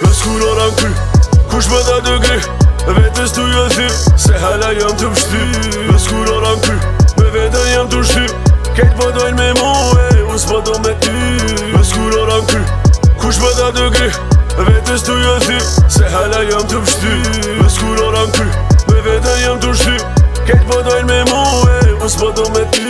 Në skuror anë kush më dhe dë gri vetës të ju jo e thyr, se hala jam të mështi Në skuror anë me vetën jam të mështi Ketë po dojnë me mu e, usë po do me ty Në skuror anë kush më dhe dë gri vetës të ju jo e thyr, se hala jam të mështi Në skuror anë me vetën jam të mështi Ketë po dojnë me mu e, usë po do me ty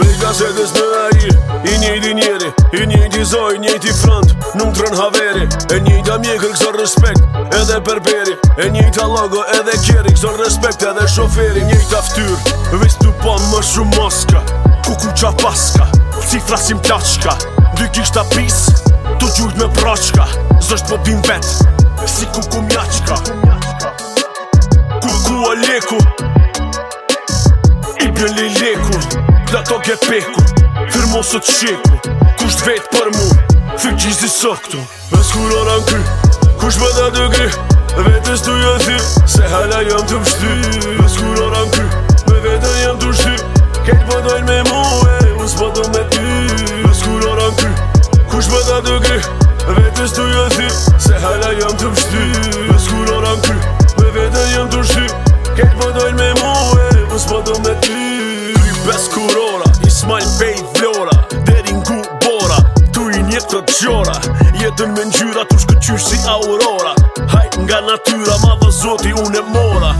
Me gazetës në aji, i njëti njëri I njëti zoj, njëti front, nuk të rënë haveri E njëjta mjekër këzor respekt edhe berberi E njëjta logo edhe kjeri këzor respekt edhe shoferi Njëjta ftyr, vis të më shumë moska Kukun qa paska, cifra si mplaqka Dy kishta pis, të gjujt me praqka Zësht po bim vet, si kuku mjaqka Kuku o leku, i bjën li leku Dhe to ke peku, firmo së të shiku Kusht vet për mund Fik qiz di sa këtu Mes kur oran kry Kush me dhe dhe gri Vetës të jë jo thir Se hala jam të mshti Mes kur oran kry Me vetë jam të shi Kejt po dojnë me mu e Us me ty Mes kur oran kry Kush me dhe dhe gri Vetës të jë jo thir Se hala jam të mshti Mes kur oran kry Me vetë jam të shi Kejt po dojnë me mu e Us me ty Kry bes kur ora Ismail Bey Vlora shona Jetën me njyra të shkë qysh si aurora Hajt nga natyra, ma dhe zoti unë e mora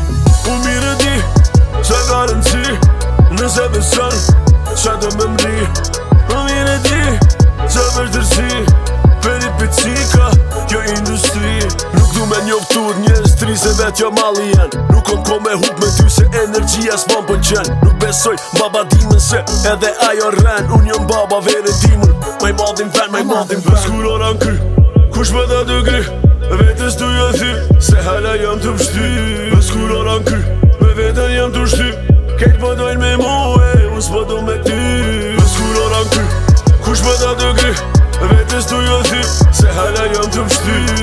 U mirë di, luftur njës se vet jo mali jen Nuk kom kom e hup me ty se energjia s'pon pën qen Nuk besoj baba dimen se edhe ajo rrenë Unë jëm baba vere dimen Maj madhin ven, maj madhin ven Skur ora n'kry Kush me dhe dy gri Vetës du jë thy Se hala jëm të pështy Skur ora n'kry Me vetën jëm të pështy Kejt pëdojnë po me mu e Unë s'pëdo me ty Skur ora n'kry Kush me dhe dy gri Vetës du jë thy Se hala jëm të pështy